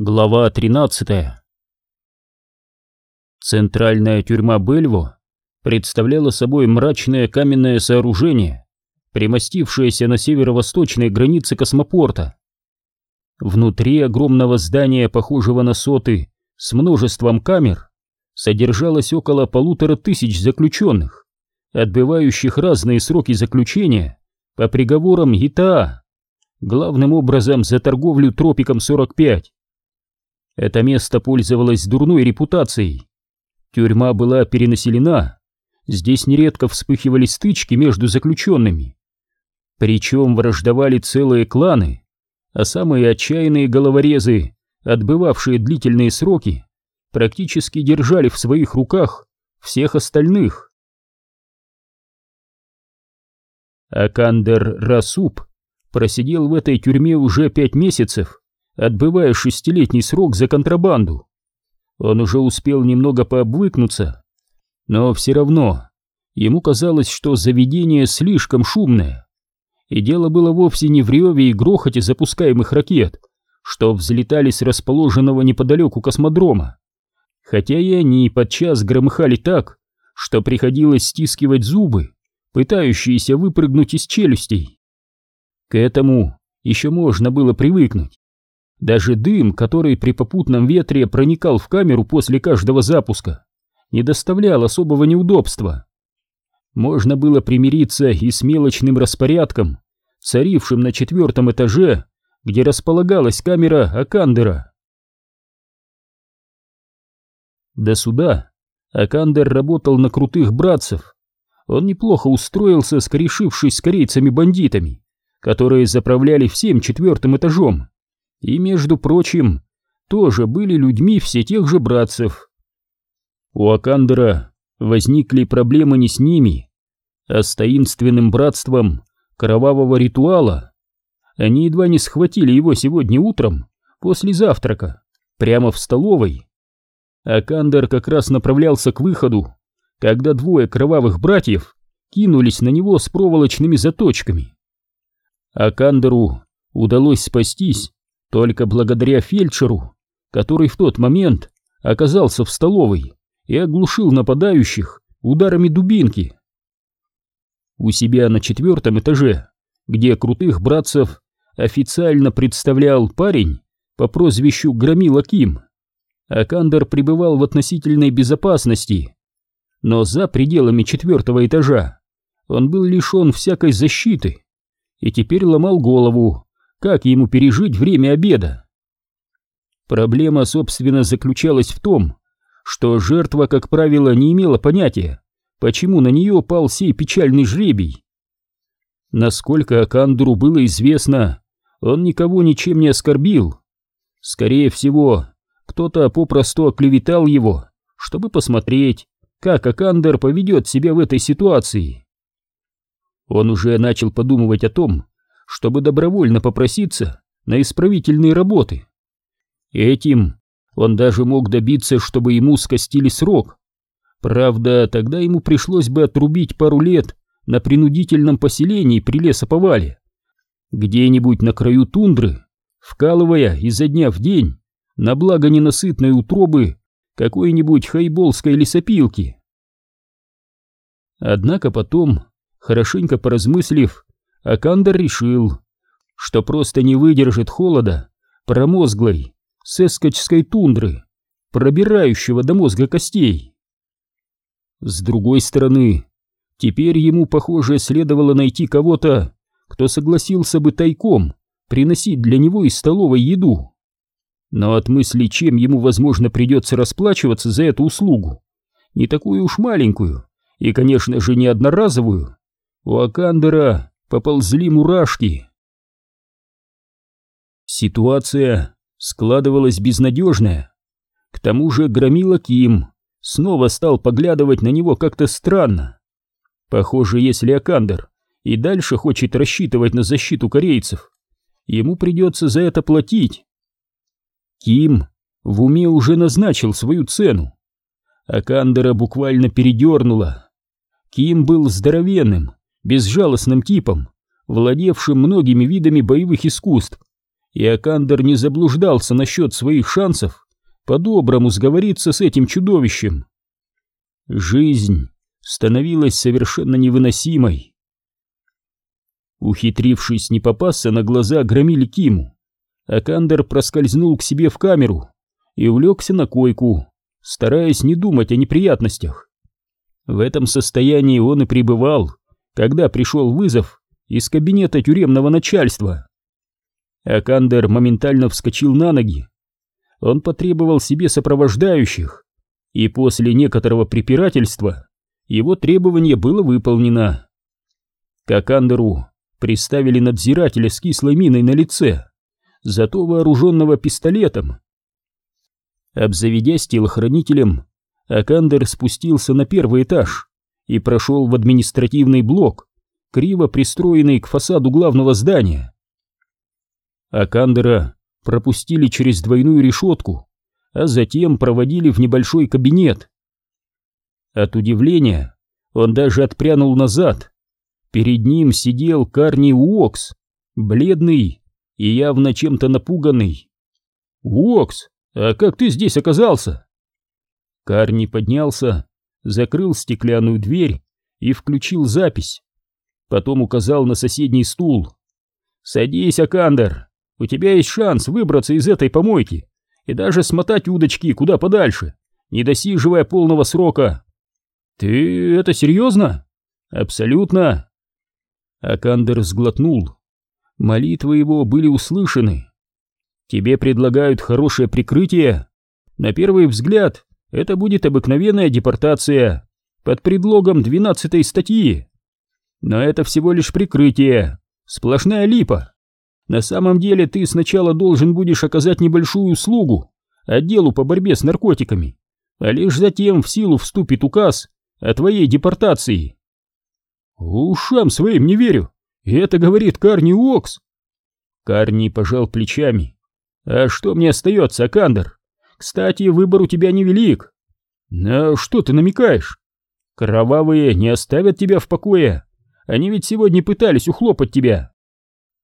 Глава 13 Центральная тюрьма Бельво представляла собой мрачное каменное сооружение, примостившееся на северо-восточной границе космопорта. Внутри огромного здания, похожего на соты, с множеством камер, содержалось около полутора тысяч заключенных, отбывающих разные сроки заключения по приговорам ИТА, главным образом за торговлю тропиком 45. Это место пользовалось дурной репутацией. Тюрьма была перенаселена, здесь нередко вспыхивали стычки между заключенными. Причем враждовали целые кланы, а самые отчаянные головорезы, отбывавшие длительные сроки, практически держали в своих руках всех остальных. Акандер Расуп просидел в этой тюрьме уже пять месяцев отбывая шестилетний срок за контрабанду. Он уже успел немного пообвыкнуться, но все равно ему казалось, что заведение слишком шумное. И дело было вовсе не в реве и грохоте запускаемых ракет, что взлетали с расположенного неподалеку космодрома, хотя и они подчас громыхали так, что приходилось стискивать зубы, пытающиеся выпрыгнуть из челюстей. К этому еще можно было привыкнуть. Даже дым, который при попутном ветре проникал в камеру после каждого запуска, не доставлял особого неудобства. Можно было примириться и с мелочным распорядком, царившим на четвертом этаже, где располагалась камера Акандера. До суда Акандер работал на крутых братцев. Он неплохо устроился, скорешившись с корейцами-бандитами, которые заправляли всем четвертым этажом и, между прочим, тоже были людьми все тех же братцев. У Акандера возникли проблемы не с ними, а с таинственным братством кровавого ритуала. Они едва не схватили его сегодня утром, после завтрака, прямо в столовой. Акандер как раз направлялся к выходу, когда двое кровавых братьев кинулись на него с проволочными заточками. Акандеру удалось спастись только благодаря фельдшеру, который в тот момент оказался в столовой и оглушил нападающих ударами дубинки. У себя на четвертом этаже, где крутых братцев официально представлял парень по прозвищу Громила Ким, Акандер пребывал в относительной безопасности, но за пределами четвертого этажа он был лишен всякой защиты и теперь ломал голову, как ему пережить время обеда. Проблема, собственно, заключалась в том, что жертва, как правило, не имела понятия, почему на нее пал сей печальный жребий. Насколько Акандуру было известно, он никого ничем не оскорбил. Скорее всего, кто-то попросту оклеветал его, чтобы посмотреть, как Акандер поведет себя в этой ситуации. Он уже начал подумывать о том, чтобы добровольно попроситься на исправительные работы. Этим он даже мог добиться, чтобы ему скостили срок. Правда, тогда ему пришлось бы отрубить пару лет на принудительном поселении при лесоповале, где-нибудь на краю тундры, вкалывая изо дня в день на благо ненасытной утробы какой-нибудь хайболской лесопилки. Однако потом, хорошенько поразмыслив, Акандер решил, что просто не выдержит холода промозглой сескочской тундры, пробирающего до мозга костей. С другой стороны, теперь ему, похоже, следовало найти кого-то, кто согласился бы тайком приносить для него из столовой еду. Но от мысли, чем ему, возможно, придется расплачиваться за эту услугу, не такую уж маленькую и, конечно же, не одноразовую, у Акандера поползли мурашки. Ситуация складывалась безнадежная. К тому же громила Ким снова стал поглядывать на него как-то странно. Похоже, если Акандер и дальше хочет рассчитывать на защиту корейцев, ему придется за это платить. Ким в уме уже назначил свою цену. Акандера буквально передернула. Ким был здоровенным, безжалостным типом, владевшим многими видами боевых искусств и Акандер не заблуждался насчет своих шансов по-доброму сговориться с этим чудовищем. Жизнь становилась совершенно невыносимой. Ухитрившись не попасться на глаза громиле Киму, Акандер проскользнул к себе в камеру и улегся на койку, стараясь не думать о неприятностях. В этом состоянии он и пребывал, когда пришел вызов из кабинета тюремного начальства. Акандер моментально вскочил на ноги. Он потребовал себе сопровождающих, и после некоторого препирательства его требование было выполнено. К Акандеру приставили надзирателя с кислой миной на лице, зато вооруженного пистолетом. Обзаведясь телохранителем, Акандер спустился на первый этаж и прошел в административный блок, криво пристроенный к фасаду главного здания. Акандера пропустили через двойную решетку, а затем проводили в небольшой кабинет. От удивления он даже отпрянул назад. Перед ним сидел Карни Уокс, бледный и явно чем-то напуганный. «Уокс, а как ты здесь оказался?» Карни поднялся, закрыл стеклянную дверь и включил запись. Потом указал на соседний стул. «Садись, Акандер, у тебя есть шанс выбраться из этой помойки и даже смотать удочки куда подальше, не досиживая полного срока». «Ты это серьезно?» «Абсолютно». Акандер сглотнул. Молитвы его были услышаны. «Тебе предлагают хорошее прикрытие. На первый взгляд это будет обыкновенная депортация под предлогом двенадцатой статьи. Но это всего лишь прикрытие, сплошная липа. На самом деле ты сначала должен будешь оказать небольшую услугу отделу по борьбе с наркотиками, а лишь затем в силу вступит указ о твоей депортации. Ушам своим не верю, и это говорит Карни Уокс. Карни пожал плечами. А что мне остается, Акандер? Кстати, выбор у тебя невелик. На что ты намекаешь? Кровавые не оставят тебя в покое. Они ведь сегодня пытались ухлопать тебя.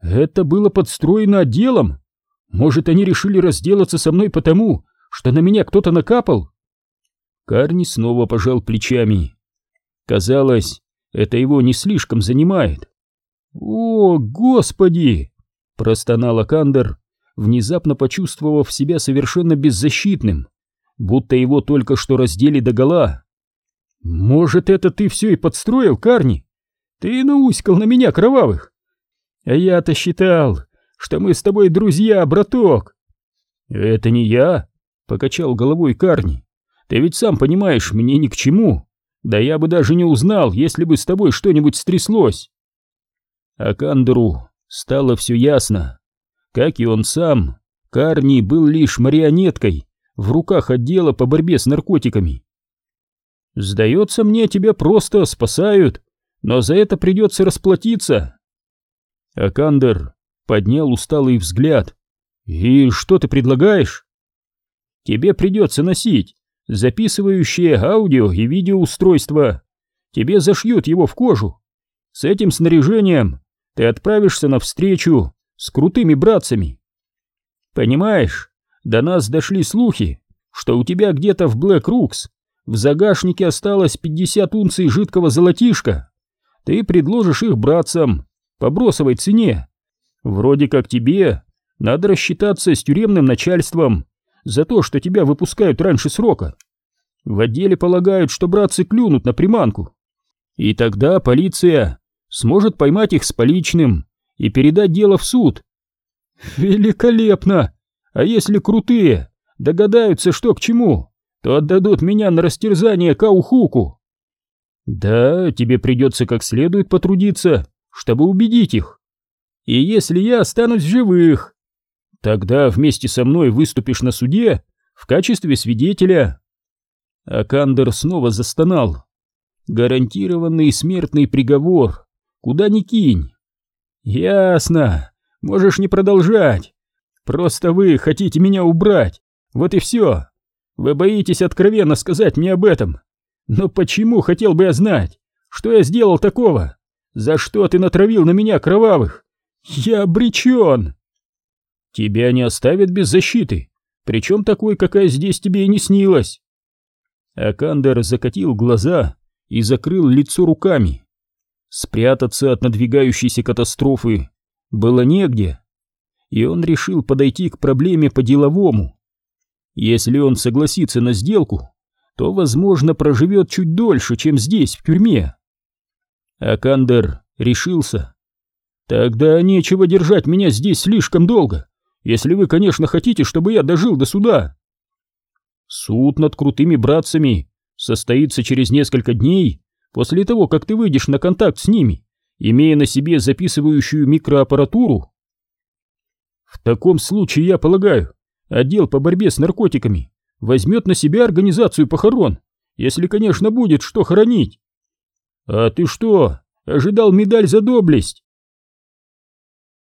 Это было подстроено отделом. Может, они решили разделаться со мной потому, что на меня кто-то накапал? Карни снова пожал плечами. Казалось, это его не слишком занимает. «О, господи!» — простонал Акандер, внезапно почувствовав себя совершенно беззащитным, будто его только что раздели догола. «Может, это ты все и подстроил, Карни? Ты науськал на меня кровавых, а я-то считал, что мы с тобой друзья, браток. Это не я, покачал головой Карни. Ты ведь сам понимаешь, мне ни к чему. Да я бы даже не узнал, если бы с тобой что-нибудь стряслось. А Кандеру стало все ясно. Как и он сам, Карни был лишь марионеткой в руках отдела по борьбе с наркотиками. «Сдается мне, тебя просто спасают, но за это придется расплатиться», Акандер поднял усталый взгляд. «И что ты предлагаешь?» «Тебе придется носить записывающее аудио и видеоустройство. Тебе зашьют его в кожу. С этим снаряжением ты отправишься на встречу с крутыми братцами. Понимаешь, до нас дошли слухи, что у тебя где-то в Блэк Рукс в загашнике осталось 50 унций жидкого золотишка. Ты предложишь их братцам, по бросовой цене. Вроде как тебе надо рассчитаться с тюремным начальством за то, что тебя выпускают раньше срока. В отделе полагают, что братцы клюнут на приманку. И тогда полиция сможет поймать их с поличным и передать дело в суд. Великолепно! А если крутые догадаются, что к чему, то отдадут меня на растерзание Каухуку. Да, тебе придется как следует потрудиться, чтобы убедить их. И если я останусь в живых, тогда вместе со мной выступишь на суде в качестве свидетеля. Акандер снова застонал. Гарантированный смертный приговор. Куда ни кинь. Ясно. Можешь не продолжать. Просто вы хотите меня убрать. Вот и все. Вы боитесь откровенно сказать мне об этом. Но почему, хотел бы я знать, что я сделал такого? За что ты натравил на меня кровавых? Я обречен!» тебя не оставят без защиты, причем такой, какая здесь тебе и не снилась. Акандер закатил глаза и закрыл лицо руками. Спрятаться от надвигающейся катастрофы было негде, и он решил подойти к проблеме по-деловому. Если он согласится на сделку, то, возможно, проживет чуть дольше, чем здесь, в тюрьме. Акандер решился. Тогда нечего держать меня здесь слишком долго, если вы, конечно, хотите, чтобы я дожил до суда. Суд над крутыми братцами состоится через несколько дней после того, как ты выйдешь на контакт с ними, имея на себе записывающую микроаппаратуру. В таком случае, я полагаю, отдел по борьбе с наркотиками возьмет на себя организацию похорон, если, конечно, будет что хоронить. А ты что, ожидал медаль за доблесть?